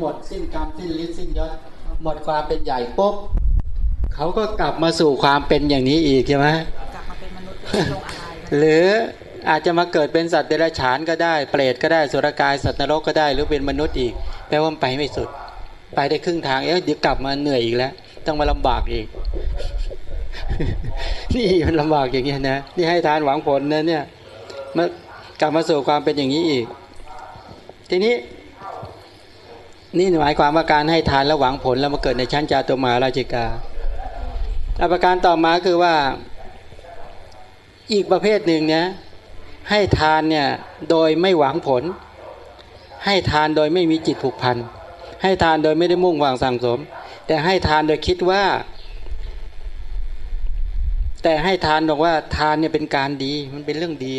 หมดสิ้นกรรมสิ้นฤทธิ์สิ้นยศหมดความเป็นใหญ่ปุ๊บเขาก็กลับมาสู่ความเป็นอย่างนี้อีกใช่ไหมกลับมาเป็นมนุษย์ลงอะไรหรืออาจจะมาเกิดเป็นสัตว์เดรัจฉานก็ได้ เปรตก็ได้สุรกายสัตว์นรกก็ได้ หรือเป็นมนุษย์อีกแปลว่าไปไม่สุด ไปได้ครึ่งทางเอ๊ะเดี๋ยวกลับมาเหนื่อยอีกแล้ว ต้องมาลำบากอีก นี่มันลำบากอย่างนี้นะนี่ให้ทานหวังผลนะเนี่ยมากลับมาสู่ความเป็นอย่างนี้อีก ทีนี้ นี่หมายความว่าการให้ทานแล้วหวังผลแล้วมาเกิดในชั้นจาตุมาราชิกาอาประการต่อมาคือว่าอีกประเภทหนึ่งเนี่ยให้ทานเนี่ยโดยไม่หวังผล ให้ทานโดยไม่มีจิตผูกพัน ให้ทานโดยไม่ได้มุ่งหวังสั่งสม แต่ให้ทานโดยคิดว่า แต่ให้ทานบอกว่าทานเนี่ยเป็นการดีมันเป็นเรื่องดี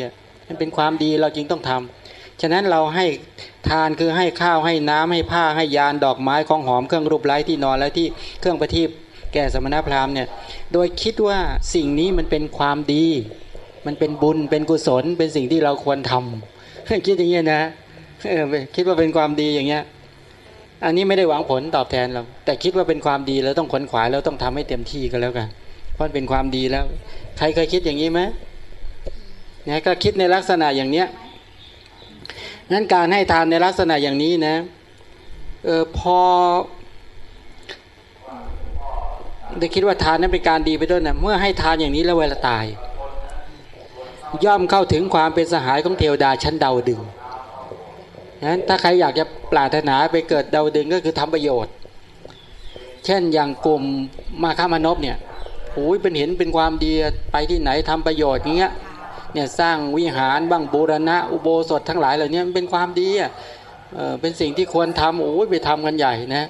มันเป็นความดีเราจริงต้องทำ ฉะนั้นเราให้ทานคือให้ข้าวให้น้ำให้ผ้าให้ยานดอกไม้ของหอมเครื่องรูปไร้ที่นอนและที่เครื่องประทีปแก่สมณพราหมณ์เนี่ยโดยคิดว่าสิ่งนี้มันเป็นความดี มันเป็นบุญเป็นกุศล เป็นสิ่งที่เราควรทำคิดอย่างเงี้ยนะคิดว่าเป็นความดีอย่างเงี้ยอันนี้ไม่ได้หวังผลตอบแทนเราแต่คิดว่าเป็นความดีแล้วต้องขนขวายแล้วต้องทำให้เต็มที่ก็แล้วกันเพราะเป็นความดีแล้ว ใครเคยคิดอย่างนี้ไหมเนี่ยก็คิดในลักษณะอย่างเนี้ย นั้นการให้ทานในลักษณะอย่างนี้นะเออพอได้คิดว่าทานนั้นเป็นการดีไปด้วยนะเมื่อให้ทานอย่างนี้แล้วเวลาตาย ย่อมเข้าถึงความเป็นสหายของเทวดาชั้นดาวดึงนั้นถ้าใครอยากจะปรารถนาไปเกิดดาวดึงก็คือทำประโยชน์ เช่นอย่างกลุ่มมาฆามนพเนี่ยโอ้ยเป็นเห็นเป็นความดีไปที่ไหนทำประโยชน์อย่างเงี้ย เนี่ยสร้างวิหารบ้างบูรณะ อุโบสถทั้งหลายเหล่านี้มันเป็นความดีอะเออเป็นสิ่งที่ควรทำโอ้ยไปทำกันใหญ่นะ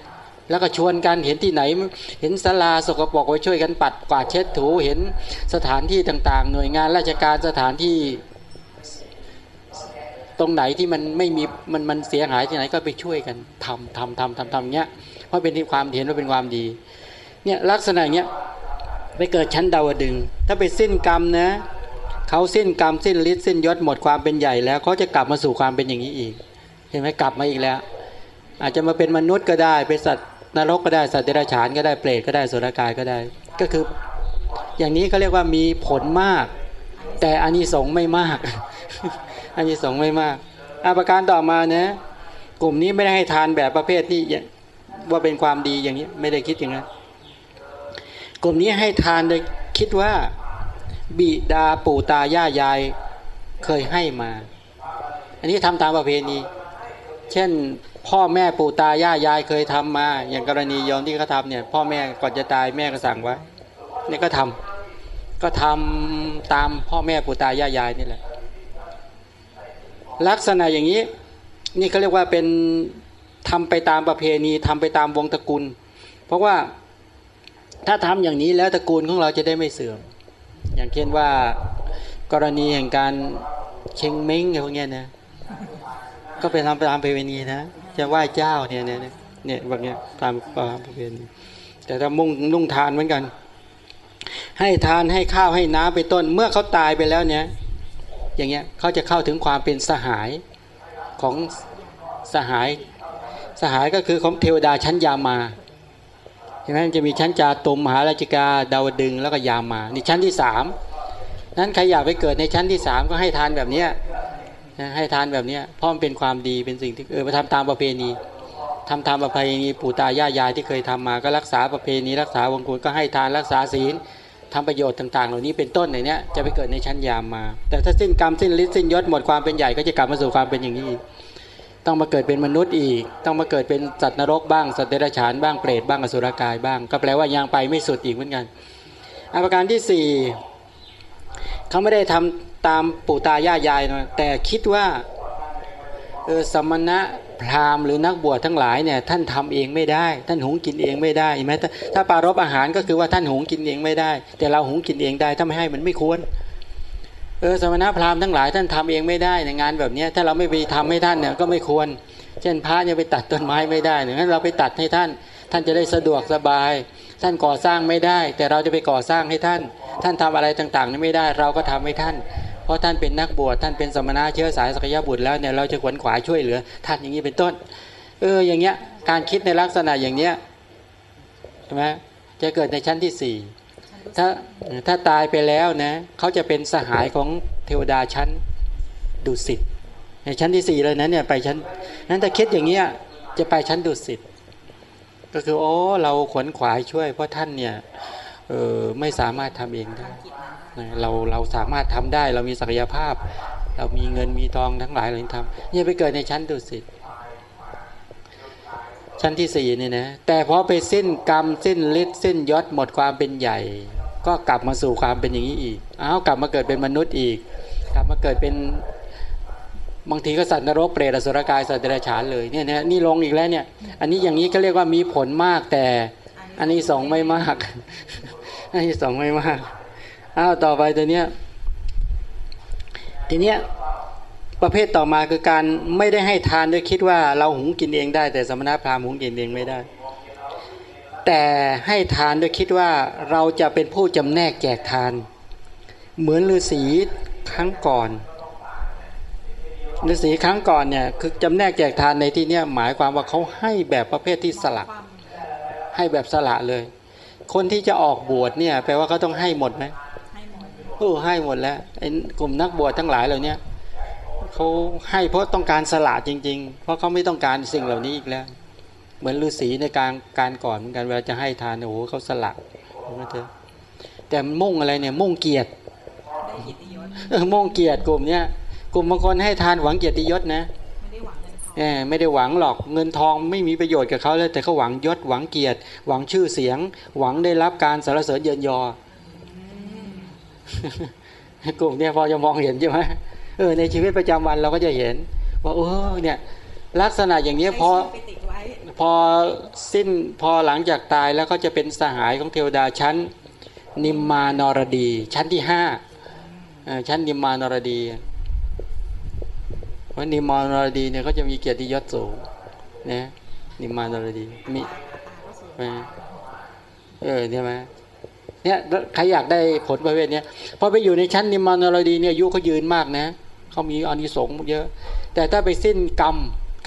แล้วก็ชวนกันเห็นที่ไหน เห็นศาลาสกปรกไปช่วยกันปัดกวาดเช็ดถูเห็นสถานที่ต่าง ๆ หน่วยงานราชการสถานที่ตรงไหนที่มันไม่มีมันมันเสียหายที่ไหนก็ไปช่วยกันทำทำทำทำทำเงี้ยเพราะเป็นที่ความเห็นว่าเป็นความดีเนี่ยลักษณะเนี้ยไปเกิดชั้นดาวดึง ถ้าไปสิ้นกรรมนะ เขาสิ้นกรรมสิ้นฤทธิ์สิ้นยศหมดความเป็นใหญ่แล้วเขาจะกลับมาสู่ความเป็นอย่างนี้อีก เห็นไหมกลับมาอีกแล้ว อาจจะมาเป็นมนุษย์ก็ได้เป็นสัตว์นรกก็ได้สัตว์เดรัจฉานก็ได้เปรตก็ได้สุรกายก็ได้ ก็คือ อย่างนี้เขาเรียกว่ามีผลมาก แต่อานิสงส์ไม่มากอานิสงส์ไม่มากอาประการต่อมานะกลุ่มนี้ไม่ได้ให้ทานแบบประเภทที่ว่าเป็นความดีอย่างนี้ไม่ได้คิดอย่างนั้นกลุ่มนี้ให้ทานโดยคิดว่า บิดาปู่ตาย่ายายเคยให้มา อันนี้ทำตามประเพณี เช่นพ่อแม่ปู่ตายายายเคยทำมา อย่างกรณียอมที่เขาทำเนี่ย พ่อแม่ก่อนจะตายแม่ก็สั่งไว้นี่ก็ทำก็ทำตามพ่อแม่ปู่ตายายายนี่แหละ ลักษณะอย่างนี้ นี่เขาเรียกว่าเป็นทำไปตามประเพณีทำไปตามวงตระกูล เพราะว่าถ้าทำอย่างนี้แล้วตระกูลของเราจะได้ไม่เสื่อม อย่างเช่นว่า กรณีแห่งการเชงเม้งอะไรพวกนี้นะก็ไปทำตามประเพณีนะจะไหว้เจ้าเนี่ยเนี่ยเนี่ยแบบเนี้ยตามประเพณีแต่ถ้ามุ่งนุ่งทานเหมือนกัน ให้ทานให้ข้าวให้น้ำไปต้น เมื่อเขาตายไปแล้วเนี่ย อย่างเงี้ยเขาจะเข้าถึงความเป็นสหายของสหาย สหายก็คือของเทวดาชั้นยามา ช่ไหมจะมีชั้นจาตุมมหาราชิกา ดาวดึงแล้วก็ยามานี่ชั้นที่สามนั้นใครอยากไปเกิดในชั้นที่สามก็ให้ทานแบบเนี้ยให้ทานแบบนี้เพราะมันเป็นความดีเป็นสิ่งที่เออมาทำตามประเพณีทำตามประเพณีปู่ตายายายที่เคยทำมาก็รักษาประเพณีรักษาวงคุณก็ให้ทานรักษาศีลทำประโยชน์ต่างๆ เหล่านี้เป็นต้นในเนี้ยจะไปเกิดในชั้นยามมา แต่ถ้าสิ้นกรรมสิ้นฤทธิ์สิ้นยศหมดความเป็นใหญ่ก็จะกลับมาสู่ความเป็นอย่างนี้อีก ต้องมาเกิดเป็นมนุษย์อีก ต้องมาเกิดเป็นสัตว์นรกบ้าง สัตว์เดรัจฉานบ้างเปรตบ้างอสุรกายบ้าง ก็แปลว่ายังไปไม่สุดอีกเหมือนกันอาการที่สี่เขาไม่ได้ทำตามปู่ตายายายนะแต่คิดว่าเออสมณะพราหมณ์หรือนักบวชทั้งหลายเนี่ยท่านทำเองไม่ได้ ท่านหุงกินเองไม่ได้ไหมถ้าปารบอาหารก็คือว่าท่านหุงกินเองไม่ได้ แต่เราหุงกินเองได้ถ้าไม่ให้มันไม่ควร เออสมณะพราหมณ์ทั้งหลายท่านทำเองไม่ได้ในงานแบบนี้ถ้าเราไม่ไปทำให้ท่านเนี่ยก็ไม่ควร เช่นพระเนี่ยไปตัดต้นไม้ไม่ได้เนี่ยงั้นเราไปตัดให้ท่าน ท่านจะได้สะดวกสบาย ท่านก่อสร้างไม่ได้ แต่เราจะไปก่อสร้างให้ท่าน ท่านทำอะไรต่างๆนี่ไม่ได้ เราก็ทำให้ท่าน เพราะท่านเป็นนักบวชท่านเป็นสมณะเชื้อสายสกยบุตรแล้วเนี่ยเราจะขวนขวายช่วยเหลือ ท่านอย่างนี้เป็นต้น เอออย่างเงี้ยการคิดในลักษณะอย่างเนี้ยใช่ไหมจะเกิดในชั้นที่สี่ ถ้าถ้าตายไปแล้วนะเขาจะเป็นสหายของเทวดาชั้นดุสิตในชั้นที่สี่เลยนะเนี่ยไปชั้นนั้นถ้าคิดอย่างเงี้ยจะไปชั้นดุสิตก็คือโอ้เราขวนขวายช่วย เพราะท่านเนี่ยเออไม่สามารถทำเองได้เราเราสามารถทำได้ เรามีศักยภาพ เรามีเงินมีทองทั้งหลายเราทำเนี่ยไปเกิดในชั้นดุสิตชั้นที่สี่นี่นะแต่พอไปสิ้นกรรมสิ้นฤทธิ์สิ้นยศหมดความเป็นใหญ่ ก็กลับมาสู่ความเป็นอย่างนี้อีกอ้าวกลับมาเกิดเป็นมนุษย์อีก กลับมาเกิดเป็นบางทีก็สัตว์นรกเปรตอสุรกายสัตว์เดรัจฉานเลยเนี่ยนะนี่ลงอีกแล้วเนี่ย อันนี้อย่างนี้ก็เรียกว่ามีผลมากแต่ อันนี้สองไม่มาก อันนี้สองไม่มากอ้าวต่อไปตัวเนี้ยทีเนี้ยประเภทต่อมาคือการไม่ได้ให้ทานด้วยคิดว่าเราหุงกินเองได้ แต่สมณพราหมณ์หุงกินเองไม่ได้ แต่ให้ทานด้วยคิดว่าเราจะเป็นผู้จำแนกแจกทาน เหมือนฤาษีครั้งก่อนฤาษีครั้งก่อนเนี่ยคือจำแนกแจกทานในที่เนี้ยหมายความว่าเขาให้แบบประเภทที่สละให้แบบสละเลย คนที่จะออกบวชเนี่ยแปลว่าเขาต้องให้หมดไหมโอ้ให้หมดแล้วไอ้กลุ่มนักบวชทั้งหลายเหล่านี้เขาให้เพราะต้องการสละจริง ๆ เพราะเขาไม่ต้องการสิ่งเหล่านี้อีกแล้ว เหมือนฤาษีในการการก่อนเหมือนกันเวลาจะให้ทานโอ้โหเขาสละนะเธอแต่มุ่งอะไรเนี่ย มุ่งเกียรติมุ่งเกียรติกลุ่มเนี้ยกลุ่มบางคนให้ทานหวังเกียรติยศนะแหมไม่ได้หวังหรอกเงินทองไม่มีประโยชน์กับเขาเลยแต่เขาหวังยศหวังเกียรติ หวังชื่อเสียง หวังได้รับการสรรเสริญเยินยอกลุ่มเนี้ยพอจะมองเห็นใช่ไหมเออในชีวิตประจำวันเราก็จะเห็น ว่าเออเนี่ย ลักษณะอย่างนี้พอ พอสิ้นพอหลังจากตายแล้วก็จะเป็นสหายของเทวดาชั้น นิมมานรดี ชั้นที่ห้าชั้นนิมมานรดีเพราะนิมมานรดีเนี่ยเขาจะมีเกียรติยศสูงนะนิมมานรดีมีเออใช่ไหมเนี่ยใครอยากได้ผลประเภทนี้พอไปอยู่ในชั้นนิมมานรดีเนี่ยอายุเขายืนมากนะเขามีอานิสงส์เยอะ แต่ถ้าไปสิ้นกรรม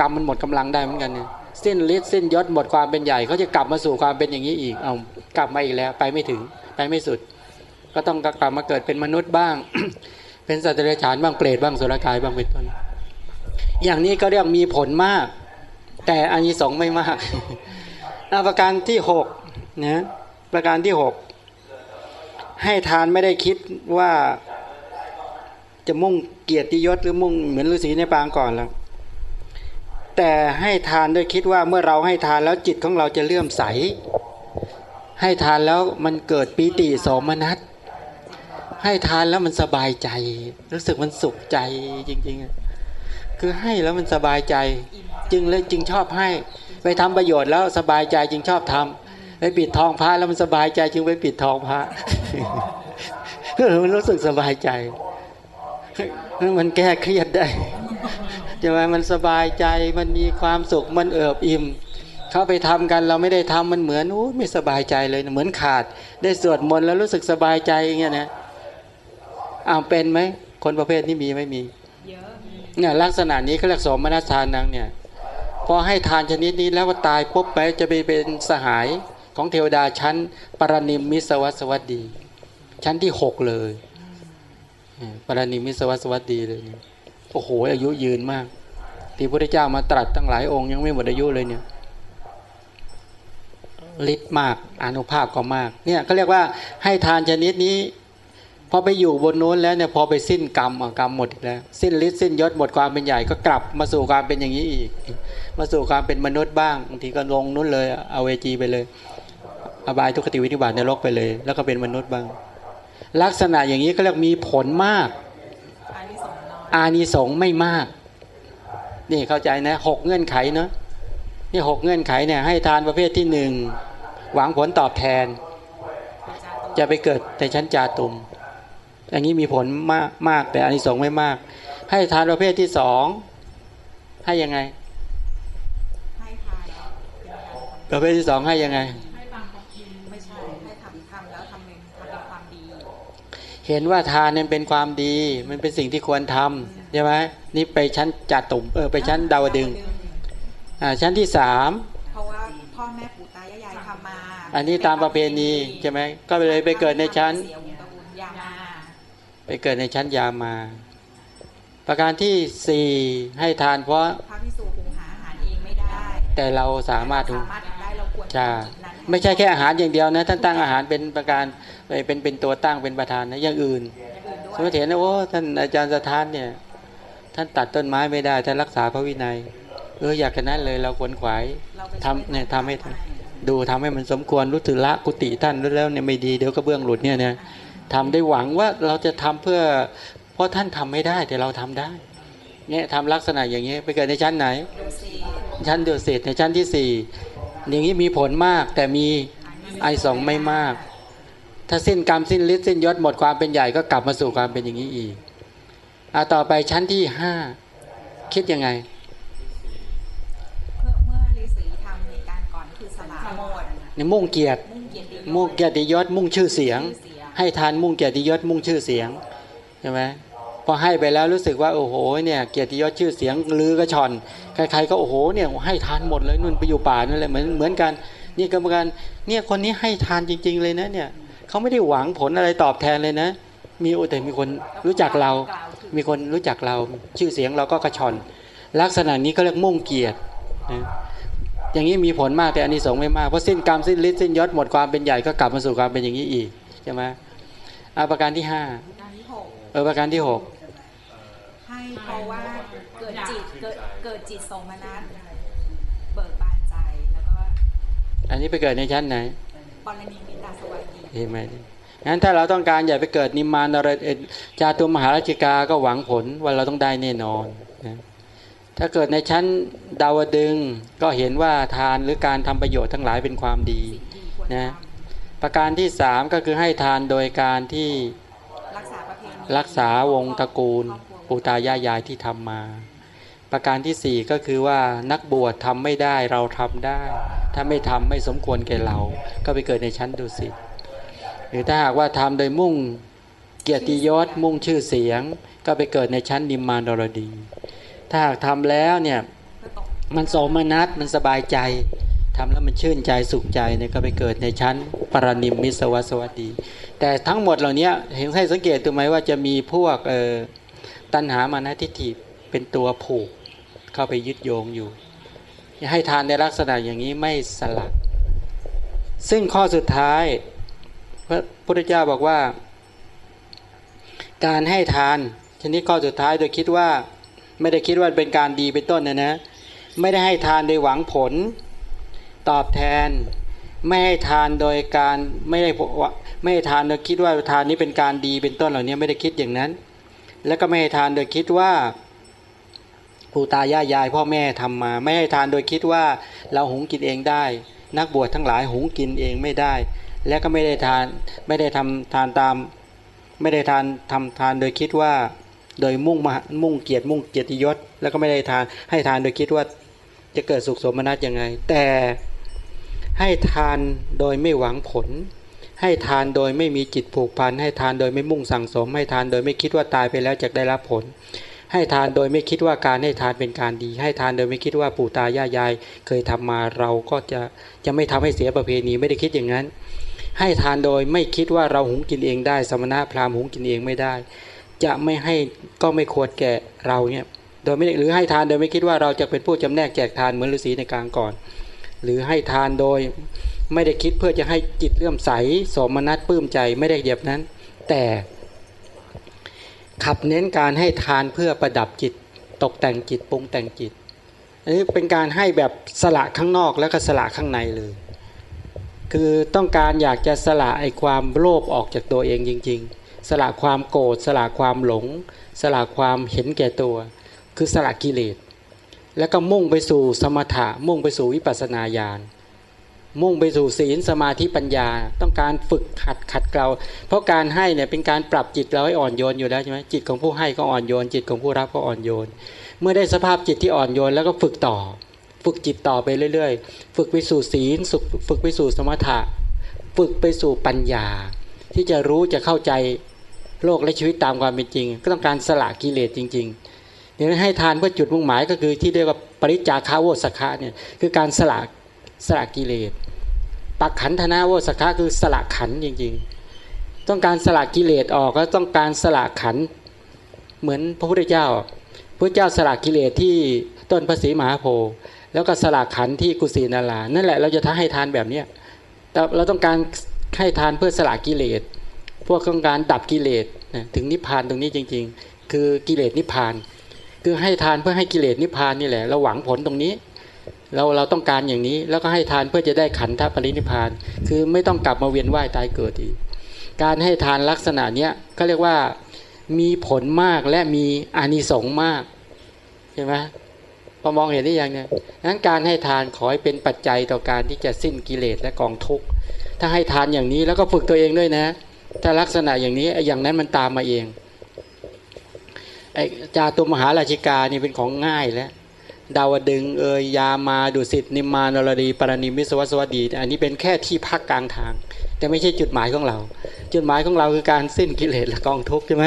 กรรมมันหมดกำลังได้เหมือนกันเนี่ย สิ้นฤทธิ์สิ้นยศหมดความเป็นใหญ่เขาจะกลับมาสู่ความเป็นอย่างนี้อีกเอากลับมาอีกแล้วไปไม่ถึงไปไม่สุด ก็ต้องกลับมาเกิดเป็นมนุษย์บ้าง เป็นสัตว์เดรัจฉานบ้างเปรตบ้างสุรกายบ้างเป็นต้นอย่างนี้ก็เรียกมีผลมาก แต่อานิสงส์ไม่มากประการที่หกนะประการที่หกให้ทานไม่ได้คิดว่าจะมุ่งเกียรติยศหรือมุ่งเหมือนฤาษีในปางก่อนแล้ว แต่ให้ทานด้วยคิดว่าเมื่อเราให้ทานแล้วจิตของเราจะเลื่อมใส ให้ทานแล้วมันเกิดปีติสมนัตให้ทานแล้วมันสบายใจ รู้สึกมันสุขใจจริงๆ คือให้แล้วมันสบายใจ จึงเลยจึงชอบให้ ไปทำประโยชน์แล้วสบายใจจึงชอบทำไปปิดทองพระแล้วมันสบายใจจึงไปปิดทองพระมันรู้สึกสบายใจมันแก้เครียดได้ ใช่ไหมมันสบายใจมันมีความสุขมันเอิบอิ่มเขาไปทำกันเราไม่ได้ทำมันเหมือนโอ้ไม่สบายใจเลยเหมือนขาด ได้สวดมนต์แล้วรู้สึกสบายใจอย่างเงี้ยนะอ้าวเป็นไหมคนประเภทนี้มีไม่มีเนี่ยลักษณะนี้เขาเรียกสมนัสทานนังเนี่ยพอให้ทานชนิดนี้แล้วว่าตายปุ๊บไปจะไปเป็นสหายของเทวดาชั้น ปรนิมมิสวัสวัสดี ชั้นที่หกเลยปรนิมิสวัสวัสดีเลยเนี่ย โอ้โหอายุยืนมาก ที่พระเจ้ามาตรัสตั้งหลายองค์ยังไม่หมดอายุเลยเนี่ยฤทธิ์มากอนุภาพก็มาก เนี่ยเขาเรียกว่าให้ทานชนิดนี้ พอไปอยู่บนโน้นแล้วเนี่ยพอไปสิ้นกรรมกรรมหมดแล้ว สิ้นฤทธิ์สิ้นยศหมดความเป็นใหญ่ก็กลับมาสู่ความเป็นอย่างนี้อีก มาสู่ความเป็นมนุษย์บ้างบางทีก็ลงนู้นเลยเอาเวจีไปเลย อบายทุกขติวิธิบาตในโลกไปเลย แล้วก็เป็นมนุษย์บ้าง ลักษณะอย่างนี้ก็เรียกมีผลมาก อานิสงส์ไม่มาก นี่เข้าใจนะหกเงื่อนไขเนาะนี่หกเงื่อนไขเนี่ยให้ทานประเภทที่หนึ่งหวังผลตอบแทน จะไปเกิดในชั้นจาตุมอย่างนี้มีผลมากมากแต่อานิสงส์ไม่มาก ให้ทานประเภทที่สองให้ยังไงให้ทานประเภทที่สองให้ยังไงไม่ใช่ให้ทำทำแล้วทำเป็นทำเป็นความดี เห็นว่าทานเนี่ยเป็นความดี มันเป็นสิ่งที่ควรทำใช่ไหมนี่ไปชั้นจัตุ่มเออไปชั้นดาวดึงอ่าชั้นที่สามพ่อแม่ปู่ตายายทำมาอันนี้ตามประเพณีใช่ไหมก็เลยไปเกิดในชั้นเสียวงตระกูลยามาไปเกิดในชั้นยามา ประการที่สี่ให้ทานเพราะพระพิสุหุงหาอาหารเองไม่ได้ แต่เราสามารถสาหุงมารถทำได้เราควรใช่ทำจุดนั้น ไม่ใช่แค่อาหารอย่างเดียวนะท่านตั้งอาหารเป็นประการเป็นเป็นตัวตั้งเป็นประธานนะอย่างอื่น สมมติเห็นนะโอ้ท่านอาจารย์สถานเนี่ย ท่านตัดต้นไม้ไม่ได้ท่านรักษาพระวินัยเอออยากกันนั้นเลยเราขวนขวายทำเนี่ยทำให้ช่วยดูทำให้มันสมควรรู้สึกละกุฏิท่านแล้วเนี่ยไม่ดีเดี๋ยวก็เบื้องหลุดเนี่ยเนี่ยทำได้หวังว่าเราจะทำเพื่อ เพราะท่านทำไม่ได้แต่เราทำได้เนี่ยทำลักษณะอย่างนี้ไปเกิดในชั้นไหน ชั้นเดือดเศษในชั้นที่สี่ อย่างนี้มีผลมากแต่มีไอสองไม่มาก ถ้าสิ้นกรรมสิ้นฤทธิ์สิ้นยศหมดความเป็นใหญ่ก็กลับมาสู่ความเป็นอย่างนี้อีกเอาต่อไปชั้นที่ห้าคิดยังไงเมื่อเมื่อฤาษีทำในการก่อนคือสละหมดเนี่ยมุ่งเกียรติมุ่งเกียรติมุ่งเกียรติยศมุ่งชื่อเสียงชื่อเสียง ให้ทานมุ่งเกียรติยศมุ่งชื่อเสียงใช่ไหมพอให้ไปแล้วรู้สึกว่าโอ้โหเนี่ยเกียรติยศชื่อเสียงลือก็ชอน ใครๆก็โอ้โหเนี่ยให้ทานหมดเลยนุ่นไปอยู่ป่านั่นเลยเหมือนเหมือนกัน นี่กรรมการเนี่ยคนนี้ให้ทานจริง ๆ เลยนะเนี่ยเขาไม่ได้หวังผลอะไรตอบแทนเลยนะ มีโอ้แต่มีคนรู้จักเรากล่าวถึงมีคนรู้จักเราชื่อเสียงเราก็กระชอนลักษณะนี้ก็เรียกมุ่งเกียรตินะอย่างนี้มีผลมากแต่อันนี้สงส์ไม่มากเพราะสิ้นกรรมสิ้นฤทธิ์สิ้นยศหมดความเป็นใหญ่ก็กลับมาสู่ความเป็นอย่างนี้อีกใช่ไหมอาประการที่ห้าการที่หกเออประการที่หกให้เพราะว่าเกิดจิตเกิดเกิด จิตสมนัสเบิกบานใจแล้วก็ อันนี้ไปเกิดในชั้นไหนปรณิมิตาสวัสดีเห็นไหมงั้นถ้าเราต้องการอยากไปเกิดนิมมานอะไรเอ่อจาตุมหาราชิกาก็หวังผลว่าเราต้องได้แน่นอนนะถ้าเกิดในชั้นดาวดึงส์ก็เห็นว่าทานหรือการทำประโยชน์ทั้งหลายเป็นความดีสิ่งดีควรนะทประการที่สามก็คือให้ทานโดยการที่ำรักษาประเพณีรักษาวงตระกูลครอบครัวปู่ตายายายที่ทำมา ประการที่สี่ก็คือว่านักบวชทำไม่ได้เราทำได้ ถ้าไม่ทำไม่สมควรแก่เรา ก็ไปเกิดในชั้นดุสิตหรือถ้าหากว่าทำโดยมุ่งเกียรติยศมุ่งชื่อเสียง ก็ไปเกิดในชั้นนิมมานดรดี ถ้าหากทำแล้วเนี่ยมันสมนัสมันสบายใจทำแล้วมันชื่นใจสุขใจเนี่ยก็ไปเกิดในชั้นปรนิมมิสวัสวัสดี แต่ทั้งหมดเหล่านี้เห็นให้สังเกตตัวไหมว่าจะมีพวกเออตัณหามานะทิฏฐิเป็นตัวผูก เข้าไปยึดโยงอยู่ ให้ทานในลักษณะอย่างนี้ไม่สลัด ซึ่งข้อสุดท้าย พระพุทธเจ้าบอกว่า การให้ทานชนิดข้อสุดท้ายโดยคิดว่าไม่ได้คิดว่าเป็นการดีเป็นต้นนะนะ ไม่ได้ให้ทานโดยหวังผลตอบแทน ไม่ให้ทานโดยการไม่ได้ไม่ให้ทานโดยคิดว่าทานนี้เป็นการดีเป็นต้นเหล่านี้ไม่ได้คิดอย่างนั้น แล้วก็ไม่ให้ทานโดยคิดว่า ปู่ตายายายพ่อแม่ทำมา ไม่ให้ทานโดยคิดว่าเราหุงกินเองได้ นักบวชทั้งหลายหุงกินเองไม่ได้ และก็ไม่ได้ทานไม่ได้ทำทานตาม ไม่ได้ทานทำทานโดยคิดว่า โดยมุ่งมามุ่งเกียรติมุ่งเกียรติยศ แล้วก็ไม่ได้ทานให้ทานโดยคิดว่าจะเกิดสุขสมนัตยังไง แต่ให้ทานโดยไม่หวังผล ให้ทานโดยไม่มีจิตผูกพัน ให้ทานโดยไม่มุ่งสั่งสม ให้ทานโดยไม่คิดว่าตายไปแล้วจะได้รับผล ให้ทานโดยไม่คิดว่าการให้ทานเป็นการดี ให้ทานโดยไม่คิดว่าปู่ตายายาย เคยทำมาเราก็จะจะไม่ทำให้เสียประเพณีไม่ได้คิดอย่างนั้น ให้ทานโดยไม่คิดว่าเราหุงกินเองได้ สมณะพราหมณ์หุงกินเองไม่ได้ จะไม่ให้ก็ไม่ควรแก่เราเนี่ยโดยไม่หรือให้ทานโดยไม่คิดว่าเราจะเป็นผู้จำแนกแจกทานเหมือนฤาษีในกลางก่อน หรือให้ทานโดยไม่ได้คิดเพื่อจะให้จิตเลื่อมใสสมนัตปลื้มใจไม่ได้เดียบนั้น แต่ ขับเน้นการให้ทานเพื่อประดับจิต ตกแต่งจิตปรุงแต่งจิต อันนี้เป็นการให้แบบสละข้างนอกแล้วก็สละข้างในเลย คือต้องการอยากจะสละไอ้ความโลภออกจากตัวเองจริง ๆ สละความโกรธสละความหลง สละความเห็นแก่ตัว คือสละกิเลส แล้วก็มุ่งไปสู่สมถะมุ่งไปสู่วิปัสสนาญาณ มุ่งไปสู่ศีลสมาธิปัญญา ต้องการฝึกขัดขัดเกลาเพราะการให้เนี่ยเป็นการปรับจิตเราให้อ่อนโยนอยู่แล้วใช่ไหมจิตของผู้ให้ก็อ่อนโยน จิตของผู้รับก็อ่อนโยน เมื่อได้สภาพจิตที่อ่อนโยนแล้วก็ฝึกต่อ ฝึกจิตต่อไปเรื่อย ๆ ฝึกไปสู่ศีลฝึกไปสู่สมถะ ฝึกไปสู่ปัญญา ที่จะรู้จะเข้าใจโลกและชีวิตตามความเป็นจริง ก็ต้องการสละกิเลสจริงๆเดี๋ยวให้ทานเพื่อจุดมุ่งหมายก็คือที่เรียกว่าปริจาคาวสคะเนี่ยคือการสละ สละกิเลสปักขันธนาโวสกะคือสละขันจริงๆ ต้องการสละกิเลสออกก็ต้องการสละขันเหมือนพระพุทธเจ้าพระเจ้าสละกิเลสที่ต้นพระศรีมหาโพธิ์แล้วก็สละขันที่กุสินารานั่นแหละเราจะท้าให้ทานแบบเนี้ยแต่เราต้องการให้ทานเพื่อสละกิเลส พวกต้องการดับกิเลสถึงนิพพานตรงนี้จริง ๆ คือกิเลสนิพพาน คือให้ทานเพื่อให้กิเลสนิพพานนี่แหละเราหวังผลตรงนี้ เราเราต้องการอย่างนี้ แล้วก็ให้ทานเพื่อจะได้ขันธปรินิพาน คือไม่ต้องกลับมาเวียนว่ายตายเกิดอีก การให้ทานลักษณะเนี้ยก็เรียกว่ามีผลมากและมีอานิสงส์มากใช่ไหมพอมองเห็นได้ยังเนี่ยนั้นการให้ทานขอให้เป็นปัจจัยต่อการที่จะสิ้นกิเลสและกองทุกข์ถ้าให้ทานอย่างนี้แล้วก็ฝึกตัวเองด้วยนะ ถ้าลักษณะอย่างนี้อย่างนั้นมันตามมาเองไอ้จาตุมหาราชิกานี่เป็นของง่ายแล้ว ดาวดึงเอยยามาดุสิตนิมานรดีปรณิมิสวัสวัสดี อันนี้เป็นแค่ที่พักกลางทาง แต่ไม่ใช่จุดหมายของเรา จุดหมายของเราคือการสิ้นกิเลสและกองทุกข์ใช่ไหม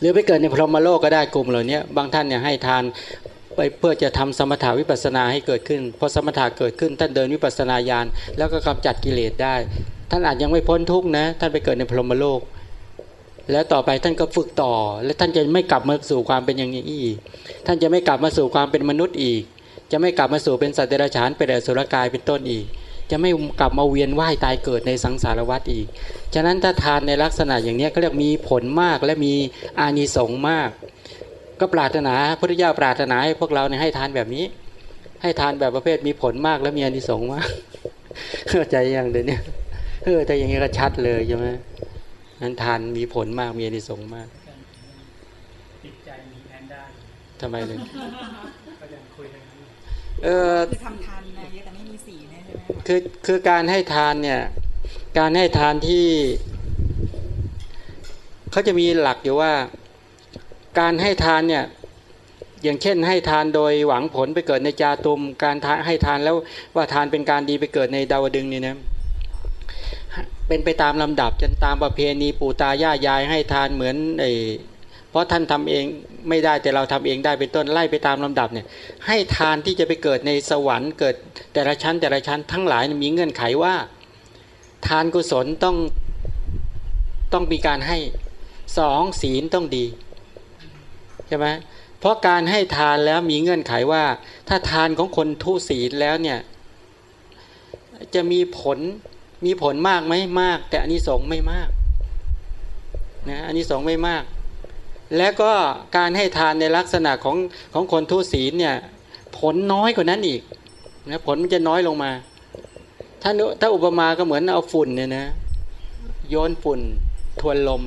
หรือไปเกิดในพรหมโลกก็ได้กลุ่มเหล่านี้บางท่านเนี่ยให้ทานไปเพื่อจะทำสมถาวิปัสนาให้เกิดขึ้นพอสมถะเกิดขึ้นท่านเดินวิปัสนาญาณแล้วก็กำจัดกิเลสได้ ท่านอาจยังไม่พ้นทุกข์นะท่านไปเกิดในพรหมโลก แล้วต่อไปท่านก็ฝึกต่อ และท่านจะไม่กลับมาสู่ความเป็นอย่างนี้อีก ท่านจะไม่กลับมาสู่ความเป็นมนุษย์อีก จะไม่กลับมาสู่เป็นสัตว์เดรัจฉานเป็นอสุรกายเป็นต้นอีก จะไม่กลับมาเวียนว่ายตายเกิดในสังสารวัฏอีก ฉะนั้นถ้าทานในลักษณะอย่างนี้ก็เรียกมีผลมากและมีอานิสงส์มาก ก็ปรารถนาพระพุทธเจ้าปรารถนาให้พวกเราเนี่ยให้ทานแบบนี้ ให้ทานแบบประเภทมีผลมากและมีอานิสงส์มากเข้าใจยังเดี๋ยวนี้เออแต่อย่างนี้ก็ชัดเลยใช่ไหม นั้นทานมีผลมากมีอานิสงส์มากจิตใจมีแพนด้าทำไมเลยก็ยังคุยกันนั้นเออคือทำทานนะเยอะแต่ไม่มีสีเนี่ยใช่ไหมคะคือคือการให้ทานเนี่ย การให้ทานที่เขาจะมีหลักอยู่ว่า การให้ทานเนี่ยอย่างเช่น ให้ทานโดยหวังผลไปเกิดในจาตุมการทานให้ทานแล้วว่าทานเป็นการดีไปเกิดในดาวดึงนี่นะ เป็นไปตามลำดับจนตามประเพณีปู่ตายายยายให้ทานเหมือนไอเพราะท่านทำเองไม่ได้แต่เราทำเองได้เป็นต้นไล่ไปตามลำดับเนี่ยให้ทานที่จะไปเกิดในสวรรค์เกิดแต่ละชั้นแต่ละชั้นทั้งหลายมีเงื่อนไขว่า ทานกุศลต้องต้องมีการให้สองศีลต้องดีใช่ไหมเพราะการให้ทานแล้วมีเงื่อนไขว่า ถ้าทานของคนทุศีลแล้วเนี่ยจะมีผล มีผลมากไหมมาก แต่อันนี้สงไม่มากนะอันนี้สงไม่มาก แล้วก็การให้ทานในลักษณะของของคนทุศีลเนี่ยผลน้อยกว่านั้นอีกนะผลมันจะน้อยลงมา ถ้าถ้าอุปมาก็เหมือนเอาฝุ่นเนี่ยนะโยนฝุ่นทวนลม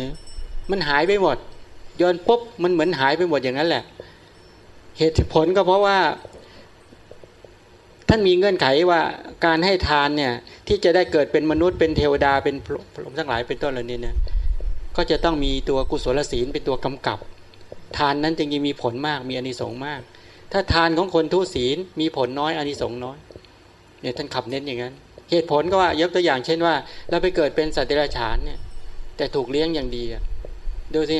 นะมันหายไปหมดโยนปุ๊บมันเหมือนหายไปหมดอย่างนั้นแหละ เหตุผลก็เพราะว่า ท่านมีเงื่อนไขว่าการให้ทานเนี่ยที่จะได้เกิดเป็นมนุษย์เป็นเทวดาเป็นพรหมทั้งหลายเป็นต้นเหล่านี้เนี่ยก็จะต้องมีตัวกุศลศีลเป็นตัวกำกับ ทานนั้นจึงจะมีผลมากมีอานิสงส์มาก ถ้าทานของคนทุศีลมีผลน้อยอานิสงส์น้อยเนี่ยท่านขับเน้นอย่างนั้น เหตุผลก็ว่ายกตัวอย่างเช่นว่า เราไปเกิดเป็นสัตว์เดรัจฉานเนี่ยแต่ถูกเลี้ยงอย่างดีดูสิ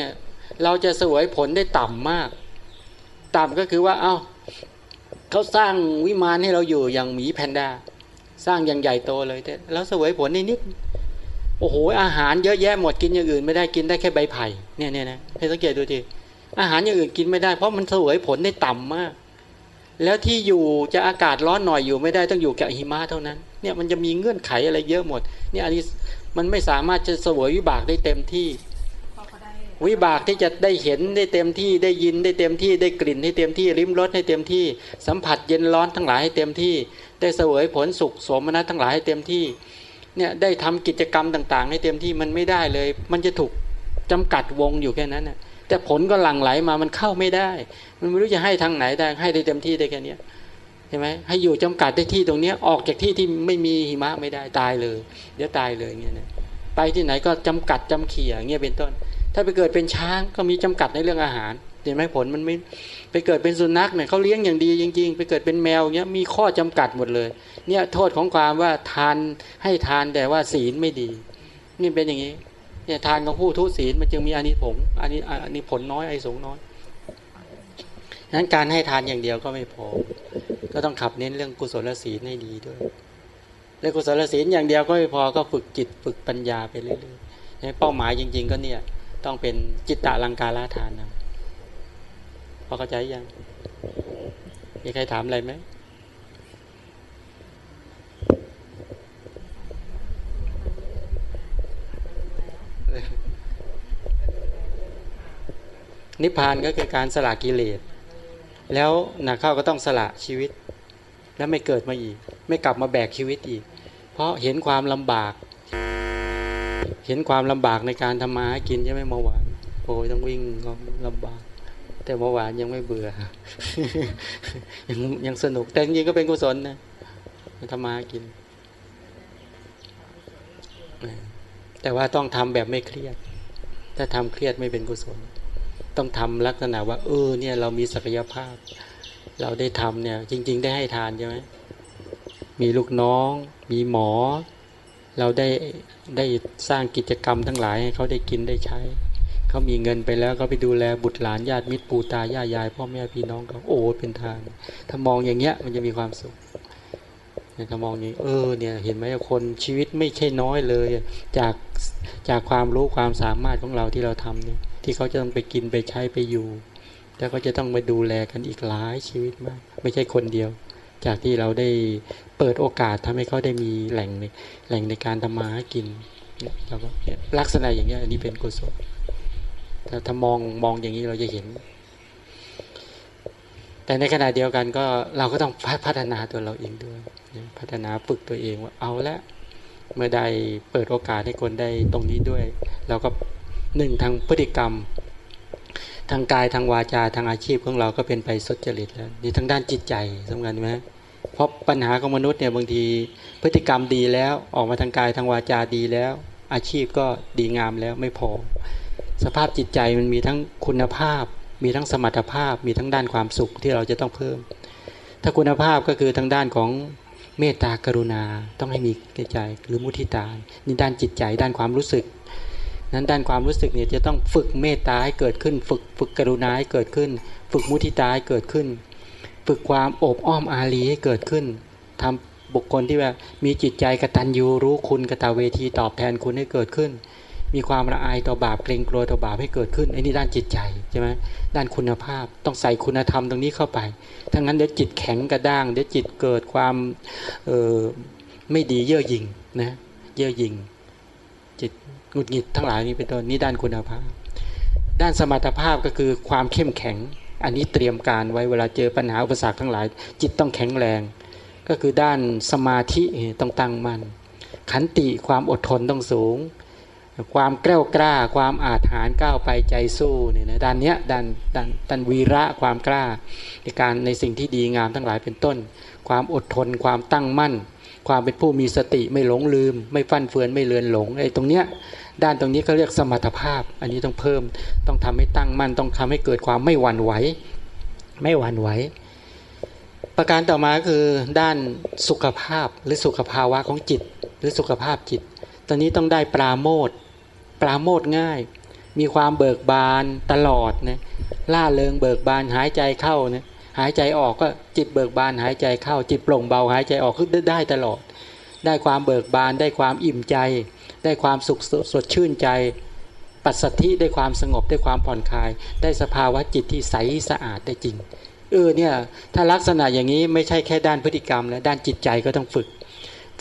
เราจะสวยผลได้ต่ำมาก ต่ำก็คือว่าเอา้า เขาสร้างวิมานให้เราอยู่อย่างหมีแพนด้าสร้างอย่างใหญ่โตเลยแต่เราสวยผลนิดนิดโอ้โหอาหารเยอะแยะหมดกินอย่างอื่นไม่ได้กินได้แค่ใบไผ่เนี่ยเนี่ยนะให้สังเกตดูทีอาหารอย่างอื่นกินไม่ได้ เพราะมันสวยผลได้ต่ำมาก แล้วที่อยู่จะอากาศร้อนหน่อยอยู่ไม่ได้ต้องอยู่กับหิมะเท่านั้นเนี่ยมันจะมีเงื่อนไขอะไรเยอะหมด เนี่ยอันนี้มันไม่สามารถจะสวยวิบากได้เต็มที่ วิบากที่จะได้เห็นได้เต็มที่ได้ยินได้เต็มที่ได้กลิ่นให้เต็มที่ริมรสให้เต็มที่ สัมผัสเย็นร้อนทั้งหลายให้เต็มที่ ได้เสวยผลสุขสมนัตทั้งหลายให้เต็มที่เนี่ยได้ทำกิจกรรมต่าง ๆ ให้เต็มที่มันไม่ได้เลย มันจะถูกจำกัดวงอยู่แค่นั้นนะแต่ผลก็หลั่งไหลมามันเข้าไม่ได้ มันไม่รู้จะให้ทางไหนได้ให้ได้เต็มที่ได้แค่นี้ใช่ไหมให้อยู่จำกัดได้ที่ตรงเนี้ยออกจากที่ที่ไม่มีหิมะไม่ได้ตายเลย เดี๋ยวตายเลยเงี้ยนะไปที่ไหนก็จำกัดจำเขี่ยเงี้ยเป็นต้น ถ้าไปเกิดเป็นช้างก็มีจำกัดในเรื่องอาหารเห็นไหมผลมันไม่ไปเกิดเป็นสุนัขเนี่ยเขาเลี้ยงอย่างดีจริง ๆ ไปเกิดเป็นแมวเงี้ยมีข้อจำกัดหมดเลย เนี่ยโทษของความว่าทานให้ทานแต่ว่าศีลไม่ดี นี่เป็นอย่างนี้เนี่ยทานของผู้ทุศีลมันจึงมีอานิผงอานิอานิผลน้อยไอสงน้อยนั้นการให้ทานอย่างเดียวก็ไม่พอ ก็ต้องขับเน้นเรื่องกุศลศีลให้ดีด้วยเรื่องกุศลศีลอย่างเดียวก็ไม่พอก็ฝึกจิตฝึกปัญญาไปเรื่อยๆเป้าหมายจริง ๆ ก็เนี่ย ต้องเป็นจิตตะลังการาทานนะพอเข้าใจยังมีใครถามอะไรไหมนิพพานก็คือการสละกิเลส แล้วหนักเข้าก็ต้องสละชีวิต แล้วไม่เกิดมาอีก ไม่กลับมาแบกชีวิตอีก เพราะเห็นความลำบาก เห็นความลำบากในการทำมาหากินใช่ไหมเมื่อวานโอ้ยต้องวิ่งก็ลำบาก แต่เมื่อวานยังไม่เบื่อยังยังสนุกแต่จริงๆก็เป็นกุศลนะทำมาหากิน แต่ว่าต้องทำแบบไม่เครียด ถ้าทำเครียดไม่เป็นกุศล ต้องทำลักษณะว่าเออเนี่ยเรามีศักยภาพ เราได้ทำเนี่ย จริง ๆ ได้ให้ทานใช่ไหมมีลูกน้อง มีหมอ เราได้ได้สร้างกิจกรรมทั้งหลายให้เขาได้กินได้ใช้ เขามีเงินไปแล้วเขาไปดูแลบุตรหลานญาติมิตรปู่ตายายายพ่อแม่พี่น้องเขาโอ้เป็นทาง ถ้ามองอย่างเงี้ยมันจะมีความสุขถ้ามองอย่างเออเนี่ยเห็นไหมคนชีวิตไม่ใช่น้อยเลย จากจากความรู้ความสามารถของเราที่เราทำเนี่ยที่เขาจะต้องไปกินไปใช้ไปอยู่ แล้วก็จะต้องมาดูแลกันอีกหลายชีวิตมาก ไม่ใช่คนเดียว จากที่เราได้ เปิดโอกาสทำให้เขาได้มีแหล่งในแหล่งในการทำมาหากินแล้วก็ลักษณะอย่างเงี้ยอันนี้เป็นกุศลแต่ถ้ามองมองอย่างนี้เราจะเห็น แต่ในขณะเดียวกันก็เราก็ต้องพัฒนาตัวเราเองด้วย พัฒนาฝึกตัวเองว่าเอาละเมื่อใดเปิดโอกาสให้คนได้ตรงนี้ด้วย เราก็หนึ่งทางพฤติกรรม ทางกายทางวาจาทางอาชีพของเราก็เป็นไปสดจริตแล้วนี่ทางด้านจิตใจสำคัญไหม เพราะปัญหาของมนุษย์เนี่ยบางที พฤติกรรมดีแล้วออกมาทางกายทางวาจาดีแล้ว อาชีพก็ดีงามแล้วไม่พอ สภาพจิตใจมันมีทั้งคุณภาพ มีทั้งสมรรถภาพ มีทั้งด้านความสุขที่เราจะต้องเพิ่ม ถ้าคุณภาพก็คือทางด้านของเมตตากรุณาต้องให้มีใจหรือมุทิตานี่ด้านจิตใจด้านความรู้สึก นั้นด้านความรู้สึกเนี่ยจะต้องฝึกเมตตาให้เกิดขึ้น ฝึกฝึกกรุณาให้เกิดขึ้น ฝึกมุทิตาให้เกิดขึ้น ฝึกความอบอ้อมอารีให้เกิดขึ้นทำบุคคลที่แบบมีจิตใจกตัญญูรู้คุณกตเวทีตอบแทนคุณให้เกิดขึ้น มีความละอายต่อบาปเกรงกลัวต่อบาปให้เกิดขึ้นไอ้นี่ด้านจิตใจใช่ไหมด้านคุณภาพต้องใส่คุณธรรมตรงนี้เข้าไปทั้งนั้นเดี๋ยวจิตแข็งกระด้างเดี๋ยวจิตเกิดความเออไม่ดีเย่อหยิ่งนะเย่อหยิ่งจิตหงุดหงิดทั้งหลายนี้เป็นต้นนี่ด้านคุณภาพ ด้านสมรรถภาพก็คือความเข้มแข็ง อันนี้เตรียมการไว้เวลาเจอปัญหาอุปสรรคทั้งหลาย จิตต้องแข็งแรง ก็คือด้านสมาธิต้องตั้งมัน่นขันติความอดทนต้องสูง ความกล้ากล้า ความอาถรรก้าวไปใจสู้เนี่ยนะด้านเนี้ยด้านด้านด้านวีระความกล้าในการในสิ่งที่ดีงามทั้งหลายเป็นต้น ความอดทนความตั้งมั่น ความเป็นผู้มีสติไม่หลงลืม ไม่ฟั่นเฟือนไม่เลือนหลงไอ้ตรงเนี้ย ด้านตรงนี้เขาเรียกสมรรถภาพ อันนี้ต้องเพิ่ม ต้องทำให้ตั้งมั่น ต้องทำให้เกิดความไม่หวั่นไหว ไม่หวั่นไหว ประการต่อมาคือด้านสุขภาพหรือสุขภาวะของจิต หรือสุขภาพจิต ตอนนี้ต้องได้ปราโมทปราโมทง่าย มีความเบิกบานตลอดนะล่าเริงเบิกบานหายใจเข้านะหายใจออกก็จิตเบิกบานหายใจเข้า จิตโปร่งเบาหายใจออกคือได้ตลอด ได้ความเบิกบานได้ความอิ่มใจ ได้ความสุขสดชื่นใจ ปัสสัทธิได้ความสงบได้ความผ่อนคลาย ได้สภาวะจิตที่ใสสะอาดได้จริงเออเนี่ยถ้าลักษณะอย่างนี้ไม่ใช่แค่ด้านพฤติกรรม และด้านจิตใจก็ต้องฝึก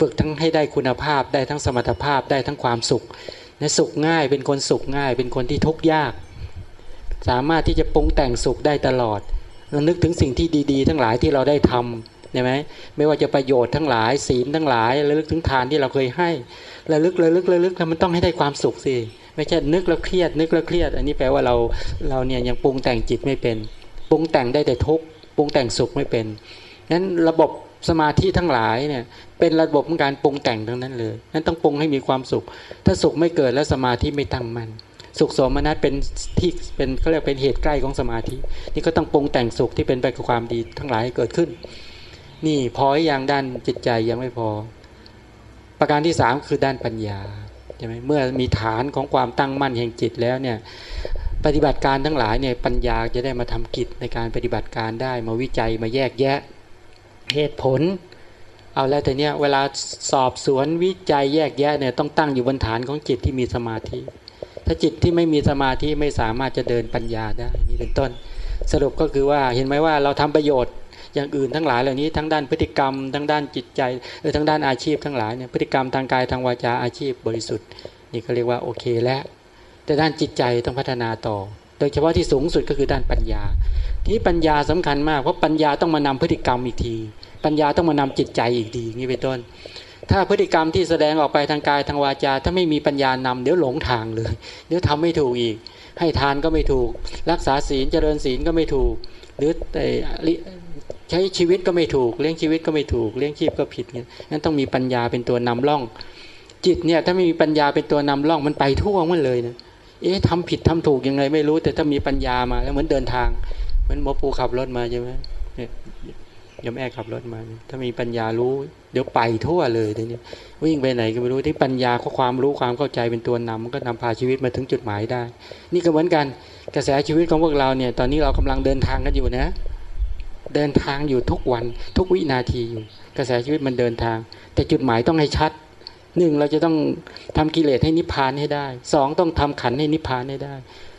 ฝึกทั้งให้ได้คุณภาพ ได้ทั้งสมรรถภาพได้ทั้งความสุขนะสุขง่ายเป็นคนสุขง่าย เป็นคนที่ทุกข์ยาก สามารถที่จะปรุงแต่งสุขได้ตลอดเรานึกถึงสิ่งที่ดี ๆ ทั้งหลายที่เราได้ทำใช่ไหมไม่ว่าจะประโยชน์ทั้งหลายศีลทั้งหลายแล้วลึกถึงทานที่เราเคยให้ ระลึกระลึกระลึกมันต้องให้ได้ความสุขสิไม่ใช่นึกแล้วเครียด นึกแล้วเครียด อันนี้แปลว่าเราเราเนี่ยยังปรุงแต่งจิตไม่เป็นปรุงแต่งได้แต่ทุกปรุงแต่งสุขไม่เป็นนั้นระบบสมาธิทั้งหลายเนี่ยเป็นระบบของการปรุงแต่งทั้งนั้นเลยนั้นต้องปรุงให้มีความสุข ถ้าสุขไม่เกิดแล้วสมาธิไม่ตั้งมัน่นสุขสมนัตเป็นที่เป็นเขาเรียกเป็นเหตุใกล้ของสมาธิ นี่ก็ต้องปรุงแต่งสุขที่เป็นไปกับความดีทั้งหลายให้เกิดขึ้น นี่พออย่างด้านจิตใจยังไม่พอ ประการที่สามคือด้านปัญญาใช่ไหมเมื่อมีฐานของความตั้งมั่นแห่งจิตแล้วเนี่ยปฏิบัติการทั้งหลายเนี่ยปัญญาจะได้มาทำกิจในการปฏิบัติการได้มาวิจัยมาแยกแยะเหตุผล เอาแล้วแต่เนี้ยเวลาสอบสวนวิจัยแยกแยะเนี่ยต้องตั้งอยู่บนฐานของจิตที่มีสมาธิ ถ้าจิตที่ไม่มีสมาธิไม่สามารถจะเดินปัญญาได้นี่เป็นต้น สรุปก็คือว่าเห็นไหมว่าเราทำประโยชน์ อย่างอื่นทั้งหลายเหล่านี้ทั้งด้านพฤติกรรม ทั้งด้านจิตใจเออทั้งด้านอาชีพทั้งหลายเนี่ยพฤติกรรมทางกายทางวาจาอาชีพบริสุทธิ์ นี่ก็เรียกว่าโอเคแล้วแต่ด้านจิตใจต้องพัฒนาต่อ โดยเฉพาะที่สูงสุดก็คือด้านปัญญา ทีนี้ปัญญาสำคัญมากเพราะปัญญาต้องมานำพฤติกรรมอีกที ปัญญาต้องมานำจิตใจอีกดีนี่เป็นต้น ถ้าพฤติกรรมที่แสดงออกไปทางกายทางวาจา ถ้าไม่มีปัญญานำเดี๋ยวหลงทางเลย เดี๋ยวทำไม่ถูกอีก ให้ทานก็ไม่ถูก รักษาศีลเจริญศีลก็ไม่ถูก หรือ ใช้ชีวิตก็ไม่ถูกเลี้ยงชีวิตก็ไม่ถูกเลี้ยงชีพก็ผิดเงี้ยนั้นต้องมีปัญญาเป็นตัวนำร่อง จิตเนี่ยถ้าไม่มีปัญญาเป็นตัวนำร่องมันไปทั่วมันเลยนะเอ๊ะทำผิดทำถูกยังไงไม่รู้ แต่ถ้ามีปัญญามาแล้วเหมือนเดินทางเหมือนหมอปูขับรถมาใช่ไหมเนี่ยยมแอขับรถมา ถ้ามีปัญญารู้ เดี๋ยวไปทั่วเลยเดี๋ยวนี้วิ่งไปไหนก็ไม่รู้ที่ปัญญาข้อความรู้ความเข้าใจเป็นตัวนำมันก็นำพาชีวิตมาถึงจุดหมายได้ นี่ก็เหมือนกันกระแสชีวิตของพวกเราเนี่ย ตอนนี้เรากำลังเดินทางกันอยู่นะ เดินทางอยู่ทุกวันทุกวินาทีอยู่กระแสชีวิตมันเดินทาง แต่จุดหมายต้องให้ชัดหนึ่งเราจะต้องทำกิเลสให้นิพพานให้ได้สองต้องทำขันให้นิพพานให้ได้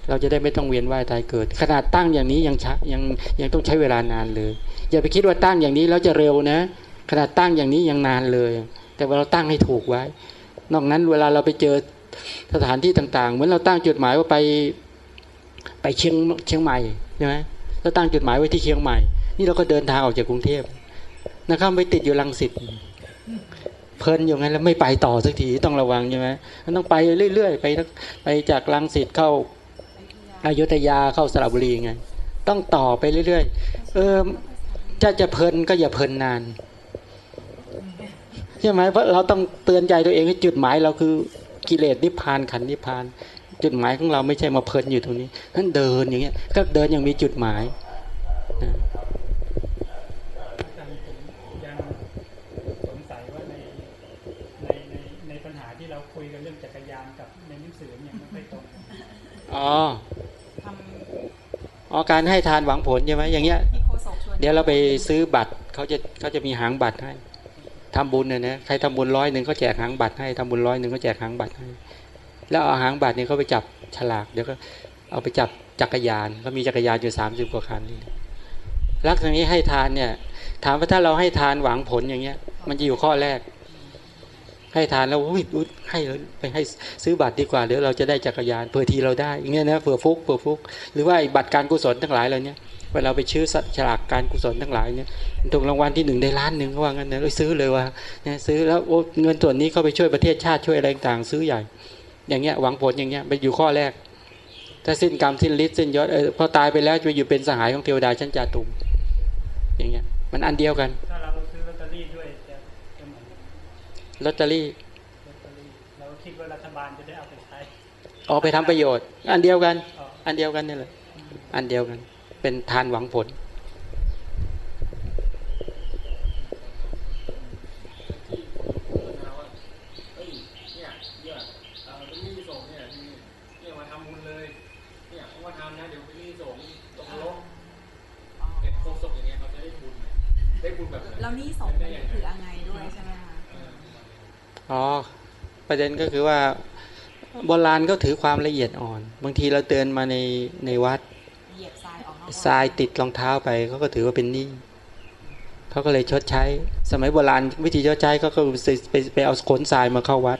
เราจะได้ไม่ต้องเวียนว่ายตายเกิด ขนาดตั้งอย่างนี้ยังช้ายังยังต้องใช้เวลานานเลย อย่าไปคิดว่าตั้งอย่างนี้แล้วจะเร็วนะ ขนาดตั้งอย่างนี้ยังนานเลย แต่ว่าเราตั้งให้ถูกไว้ นอกนั้นเวลาเราไปเจอสถานที่ต่างๆ เหมือนเราตั้งจุดหมายว่าไปไปเชียงเชียงใหม่ใช่ไหมเราตั้งจุดหมายไว้ที่เชียงใหม่ นี่เราก็เดินทางออกจากกรุงเทพนะครับไปติดอยู่ลังสิตเพลินอยู่งั้นแล้วไม่ไปต่อสักทีต้องระวังใช่ไหมมันต้องไปเรื่อยๆ ไปไปจากลังสิตเข้าอายุทยาเข้าสระบุรีไง ต้องต่อไปเรื่อยๆ เออจะจะเพลินก็อย่าเพลินนานใช่ไหมเพราะเราต้องเตือนใจตัวเองว่าจุดหมายเราคือกิเลสนิพพานขันนิพพาน จุดหมายของเราไม่ใช่มาเพลินอยู่ตรงนี้ท่านเดินอย่างเงี้ยก็เดินอย่างมีจุดหมายนะ อาจารย์ผมยังสงสัยว่าในในในในปัญหา ที่เราคุยกันเรื่องจักรยานกับในหนังสือเนี่ยมันไม่ตรงกันอ๋อทำอ๋อการให้ทานหวังผลใช่ไหมอย่างเงี้ยที่โคศกชวนเดี๋ยวเราไปซื้อบัตรเขาจะเขาจะมีหางบัตรให้ทำบุญเนี่ยนะใครทำบุญร้อยหนึ่งเขาแจกหางบัตรให้ทำบุญร้อยหนึ่งเขาแจกหางบัตรให้ แล้วเอาหางบัตรเนี่ยเขาไปจับฉลากเดี๋ยวก็เอาไปจับจักรยานเขามีจักรยานอยู่สามสิบกว่าคันนี่ลักษณะนี้ให้ทานเนี่ย ถามว่าถ้าเราให้ทานหวังผลอย่างเงี้ย มันจะอยู่ข้อแรก ให้ทานแล้วอุ้ยอุ๊ยให้ไปให้ซื้อบัตรดีกว่าเดี๋ยวเราจะได้จักรยานเผื่อทีเราได้อย่างเงี้ยนะเผื่อฟุกเผื่อฟุกหรือว่าบัตรการกุศลทั้งหลายเหล่านี้ยเวลาไปชื่อฉลากการกุศลทั้งหลายเนี่ยถูกรางวัลที่หนึ่งได้ล้านหนึ่งเขาว่างั้นนะเลยซื้อเลยว่าเนี่ยซื้อแล้วโอ้เงินส่วนนี้เข้าไปช่วยประเทศชาติช่วยอะไรต่างๆซื้อใหญ่ อย่างเงี้ยหวังผลอย่างเงี้ยไปอยู่ข้อแรก ถ้าสิ้นกรรมสิ้นฤทธิ์สิ้นยศเออพอตายไปแล้วจะไปอยู่เป็นสหายของเทวดาชั้นจาตุมอย่างเงี้ยมันอันเดียวกัน ลอตเตอรี่ลอตเตอรี่เราคิดว่ารัฐบาลจะได้เอาไปใช้ออกไปทำประโยชน์ อันเดียวกันอ๋ออันเดียวกันนี่แหละอันเดียวกัน เป็นทานหวังผล เอ้ยเนี่ยเนี่ยเอ่อเป็นหนี้ส่งเนี่ยที่เนี่ยมาทำบุญเลย เนี่ยเขามาทำนะเดี๋ยวเป็นหนี้ส่งตกนรกเก็บโคศกอย่างเงี้ยเขาจะได้บุญไหมได้บุญแบบไหน แล้วนี่ส่งมันคืออะไรด้วยใช่ไหมคะ เออ อ๋อ ประเด็นก็คือว่าโบราณก็ถือความละเอียดอ่อน บางทีเราเตือนมาในในวัดเหยียบทรายออกนอกทรายติดรองเท้าไปเขาก็ถือว่าเป็นหนี้เขาก็เลยชดใช้ สมัยโบราณวิธีชดใช้ก็คือไปไปไปเอาขนทรายมาเข้าวัด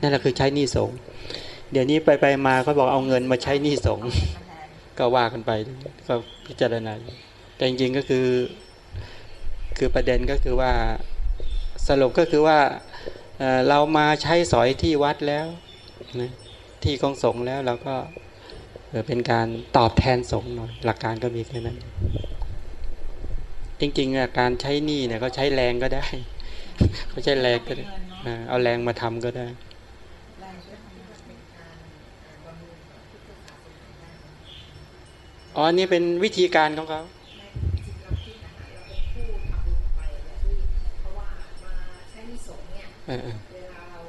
นั่นแหละคือใช้หนี้สงฆ์เดี๋ยวนี้ไปไปมาเขาบอกเอาเงินมาใช้หนี้สงฆ์ก็ว่ากันไปก็พิจารณาอยู่แต่จริงๆก็คือ คือประเด็นก็คือว่าสรุปก็คือว่า เอ่อเรามาใช้สอยที่วัดแล้วนะที่ของสงฆ์แล้วเราก็เอ่อเป็นการตอบแทนสงฆ์หน่อยหลักการก็มีแค่นั้น จริงๆอะการใช้หนี้เนี่ยเขาใช้แรงก็ได้เขาใช้แรงก็ได้อ่าเอาแรงมาทำก็ได้แรงช่วยทำให้อ๋อนี่เป็นวิธีการของเขา เพราะว่ามาใช้นิสง เนี่ยเออเออเวลาเรา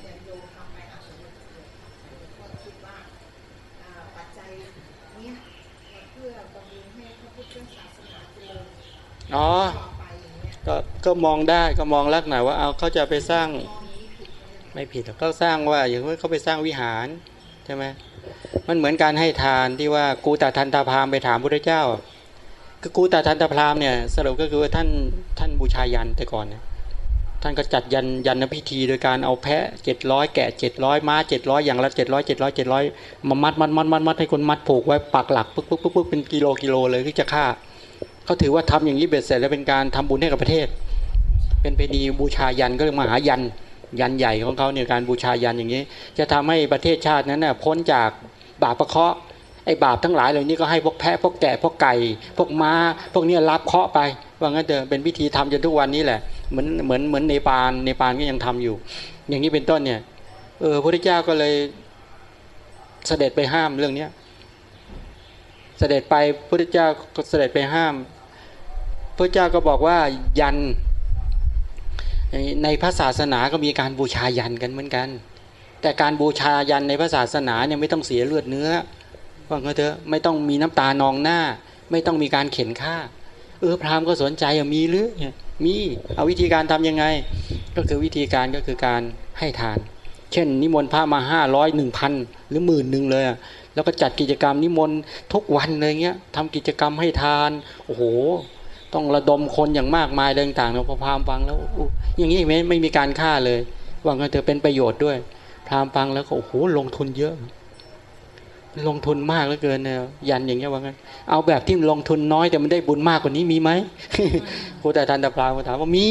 เรียนโยมทำไปอาสมฤกษ์ก็คิดว่าอ่าปัจจัยเครื่องศาสนาเจริญอ๋อต่อไปอย่างเงี้ยก็ก็มองได้ก็มองลักษณะว่าเอาเขาจะไปสร้างมองนี้ผิดไหมไม่ผิดหรอกเขาสร้างว่าอย่างว่าเขาไปสร้างวิหารใช่ไหมมันเหมือนการให้ทานที่ว่ากูตาทันตาพราหมณ์ไปถามพระเจ้า คือกูตาทันตาพราหมณ์เนี่ยสรุปก็คือว่าท่านท่านบูชายันแต่ก่อนเนี่ย ท่านก็จัดยันยันพิธีโดยการเอาแพะเจ็ดร้อยแกะเจ็ดร้อยม้าเจ็ดร้อยอย่างละเจ็ดร้อยเจ็ดร้อยเจ็ดร้อยมามัดมัดมัดมัดมัดให้คนมัดผูกไว้ปักหลักปึ๊กปึ๊กปึ๊กปึ๊กเป็นกิโลกิโลเลยที่จะฆ่าเขาถือว่าทำอย่างนี้เบ็ดเสร็จแล้วเป็นการทำบุญให้กับประเทศ เป็นไปดีบูชายันก็เรียกมหายันยันใหญ่ของเขาเนี่ยการบูชายันอย่างนี้ จะทำให้ประเทศชาตินั้นน่ะพ้นจากบาปประเคาะไอ้บาปทั้งหลายเหล่านี้ก็ให้พวกแพะพวกแกะพวกไก่ พวกม้า พวกเนี้ยรับเคาะไปว่างั้นเถอะเป็นพิธีทำจนทุกวันนี้แหละ เหมือนเหมือนเหมือนเนปาลเนปาลก็ยังทำอยู่ อย่างนี้เป็นต้นเนี่ย เออพระพุทธเจ้าก็เลยเสด็จไปห้ามเรื่องเนี้ยเสด็จไปพระพุทธเจ้าก็เสด็จไปห้ามพระเจ้าก็บอกว่ายันในพระศาสนาก็มีการบูชายันกันเหมือนกัน แต่การบูชายันในพระศาสนาเนี่ยไม่ต้องเสียเลือดเนื้อว่างั้นเถอะไม่ต้องมีน้ำตานองหน้า ไม่ต้องมีการเข็นฆ่า เออพราหมณ์ก็สนใจอะมีหรือเนี่ย มีเอาวิธีการทํำยังไง ก็คือวิธีการก็คือการให้ทาน เช่น นิมนต์พระมาห้าร้อยหนึ่งพันหรือหมื่นหนึ่งเลยแล้วก็จัดกิจกรรมนิมนต์ทุกวันเลยเงี้ยทำกิจกรรมให้ทานโอ้โห ต้องระดมคนอย่างมากมายเรื่องต่างๆเนาะพอพามฟังแล้วอู้อย่างนี้ไม่ไม่มีการฆ่าเลยว่างั้นเธอเป็นประโยชน์ด้วยพามฟังแล้วก็โอ้โหลงทุนเยอะ ลงทุนมากเหลือเกินเนี่ยยันอย่างเงี้ยว่างั้นเอาแบบที่ลงทุนน้อยแต่มันได้บุญมากกว่านี้มีไหมครูแต่ทันตพราหมณ์ก็ถามว่ามี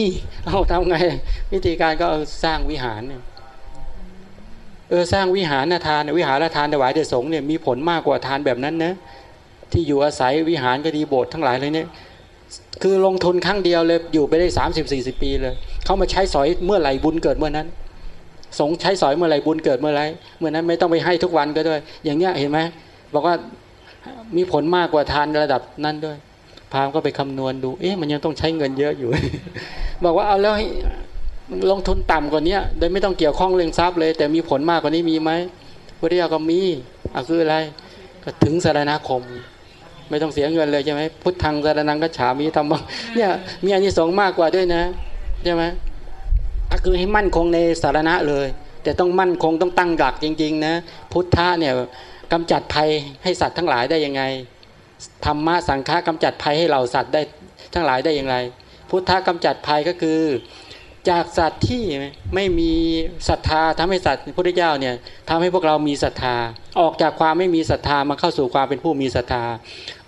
เอาทำไง วิธีการก็สร้างวิหารเนี่ยเออสร้างวิหารนะทานวิหารทานถวายแด่สงฆ์เนี่ยมีผลมากกว่าทานแบบนั้นนะที่อยู่อาศัยวิหารก็ดีโบสถ์ทั้งหลายเลยเนี่ยคือลงทุนครั้งเดียวเลยอยู่ไปได้สามสิบสี่สิบปีเลยเขามาใช้สอยเมื่อไหร่บุญเกิดเมื่อนั้น สงฆ์ใช้สอยเมื่อไรบุญเกิดเมื่อไรเมื่อนั้นไม่ต้องไปให้ทุกวันก็ด้วย อย่างเงี้ยเห็นไหมบอกว่ามีผลมากกว่าทานระดับนั้นด้วย พามก็ไปคำนวณดู เอ๊ะมันยังต้องใช้เงินเยอะอยู่ บอกว่าเอาแล้วให้ลงทุนต่ำกว่านี้โดยไม่ต้องเกี่ยวข้องเรื่องทรัพย์เลย แต่มีผลมากกว่านี้มีไหมพุทธิยาก็มีอะคืออะไร ก็ถึงสารณคม ไม่ต้องเสียเงินเลยใช่ไหมพุทธังสารนังก็ฉามีธรรมะเนี่ยมีอานิสงส์มากกว่าด้วยนะใช่ไหม ก็คือให้มั่นคงในสารณะเลย แต่ต้องมั่นคงต้องตั้งหลักจริง ๆ นะ พุทธะเนี่ยกำจัดภัยให้สัตว์ทั้งหลายได้ยังไงธรรมะสังฆะกำจัดภัยให้เหล่าสัตว์ได้ทั้งหลายได้อย่างไร พุทธะกำจัดภัยก็คือ จากสัตว์ที่ไม่มีศรัทธาทำให้สัตว์พระพุทธเจ้าเนี่ยทำให้พวกเรามีศรัทธา ออกจากความไม่มีศรัทธามาเข้าสู่ความเป็นผู้มีศรัทธา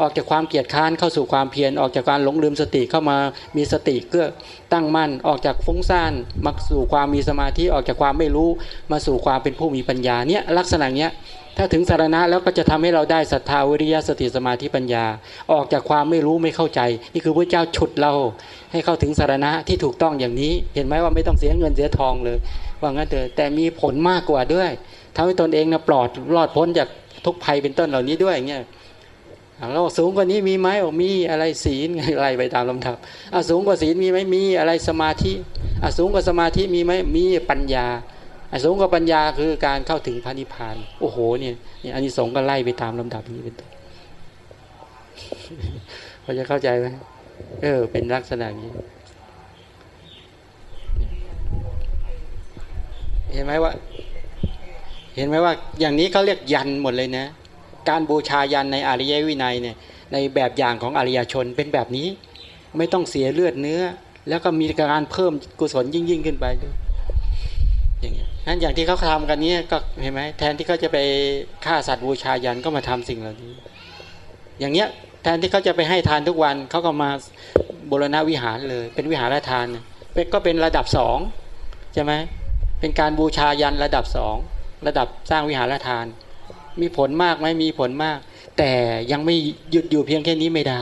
ออกจากความเกียจค้านเข้าสู่ความเพียรออกจากการหลงลืมสติเข้ามามีสติเพื่อตั้งมั่นออกจากฟุ้งซ่านมาสู่ความมีสมาธิออกจากความไม่รู้มาสู่ความเป็นผู้มีปัญญาเนี่ยลักษณะเนี้ย ถ้าถึงสารณะแล้วก็จะทำให้เราได้ศรัทธาวิริยะสติสมาธิปัญญา ออกจากความไม่รู้ไม่เข้าใจ นี่คือพระเจ้าฉุดเราให้เข้าถึงสารณะที่ถูกต้องอย่างนี้ เห็นไหมว่าไม่ต้องเสียเงินเสียทองเลย ว่างั้นเถอะแต่มีผลมากกว่าด้วยทำให้ตนเองนะปลอดรอดพ้นจากทุกภัยเป็นต้นเหล่านี้ด้วยเงี้ยเราสูงกว่านี้มีไหมบอกมีอะไรศีลอะไรไปตามลำดับอะสูงกว่าศีลมีไหมมีอะไรสมาธิอะสูงกว่าสมาธิมีไหมมีปัญญา อะสูงกว่าปัญญาคือการเข้าถึงพระนิพพาน โอ้โหเนี่ยเนี่ยอันนี้สงก็ไล่ไปตามลำดับนี้เป็นต้นพอจะเข้าใจไหมเออ เป็นลักษณะนี้เห็นไหมว่า เห็นไหมว่า อย่างนี้เขาเรียกยันหมดเลยนะ การบูชายันในอริยวินัยเนี่ย ในแบบอย่างของอริยชนเป็นแบบนี้ ไม่ต้องเสียเลือดเนื้อ แล้วก็มีการเพิ่มกุศลยิ่งยิ่งขึ้นไปด้วยอย่างเงี้ย นั้นอย่างที่เขาทำกันนี้ก็เห็นไหมแทนที่เขาจะไปฆ่าสัตว์บูชายันก็มาทำสิ่งเหล่านี้ อย่างเงี้ยแทนที่เขาจะไปให้ทานทุกวันเขาก็มาบรณวิหารเลย เป็นวิหารทานเป็นก็เป็นระดับสองใช่ไหมเป็นการบูชายันระดับสองระดับสร้างวิหารทาน มีผลมากไหมมีผลมาก แต่ยังไม่หยุดอยู่เพียงแค่นี้ไม่ได้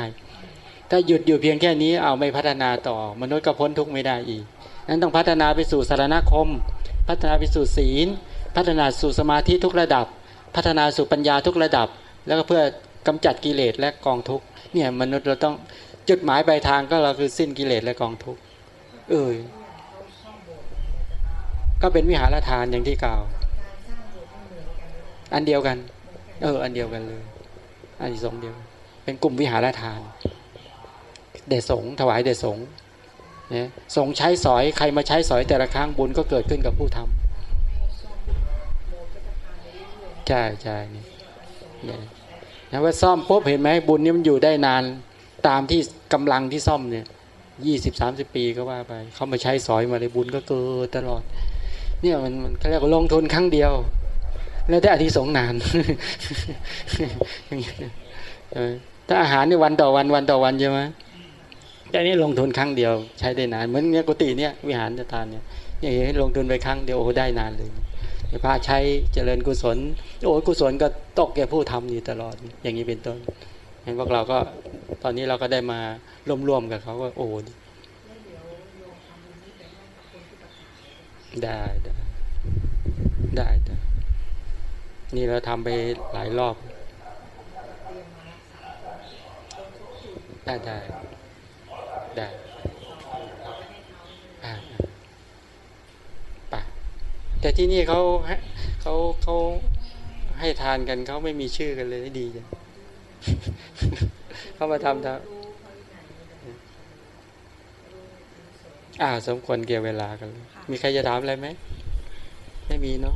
ถ้าหยุดอยู่เพียงแค่นี้เอาไม่พัฒนาต่อ มนุษย์ก็พ้นทุกข์ไม่ได้อีกนั้นต้องพัฒนาไปสู่สารณคม พัฒนาไปสู่ศีล พัฒนาสู่สมาธิทุกระดับ พัฒนาสู่ปัญญาทุกระดับ แล้วก็เพื่อกำจัดกิเลสและกองทุกเนี่ยมนุษย์เราต้องจุดหมายปลายทางก็เราคือสิ้นกิเลสและกองทุกเออก็เป็นวิหารทานอย่างที่กล่าว อันเดียวกัน เออ อันเดียวกันเลย อันที่สองเดียว เป็นกลุ่มวิหารทาน เดชสงถวายเดชสง์ นี่ยสงใช้สอยใครมาใช้สอยแต่ละครั้งบุญก็เกิดขึ้นกับผู้ทำใช่ใช่นี่นะว่าซ่อมปุ๊บเห็นไหมบุญนี่มันอยู่ได้นานตามที่กำลังที่ซ่อมเนี่ยยี่สิบสามสิบปีก็ว่าไป เขามาใช้สอยมาเลยบุญก็เกิดตลอด เนี่ยมันมันเขาเรียกว่าลงทุนครั้งเดียว แล้วได้อาทิสงนานถ้าอาหารนี่วันต่อวันวันต่อวันใช่ไหม แต่อันนี้ลงทุนครั้งเดียวใช้ได้นานเหมือนเนี่ยกุฏิเนี่ยวิหารทานเนี่ยอย่างนี้ลงทุนไปครั้งเดียวโอ้โหได้นานเลยพระใช้เจริญกุศลโอ้ยกุศลก็ตกแก่ผู้ทำอยู่ตลอด อย่างนี้เป็นต้นเห็นพวกเราก็ตอนนี้เราก็ได้มาร่วมๆกับเขาก็โอ้ดีได้ได้ได้ได้นี่เราทำไปหลายรอบได้ได้ ได้อ่าป่ะแต่ที่นี่เขาให้เขาเขาให้ทานกันเขาไม่มีชื่อกันเลยดีจังเขามาทำทำอ่า สมควรเกี่ยวเวลากันเลยมีใครจะถามอะไรไหม ไม่มีเนาะ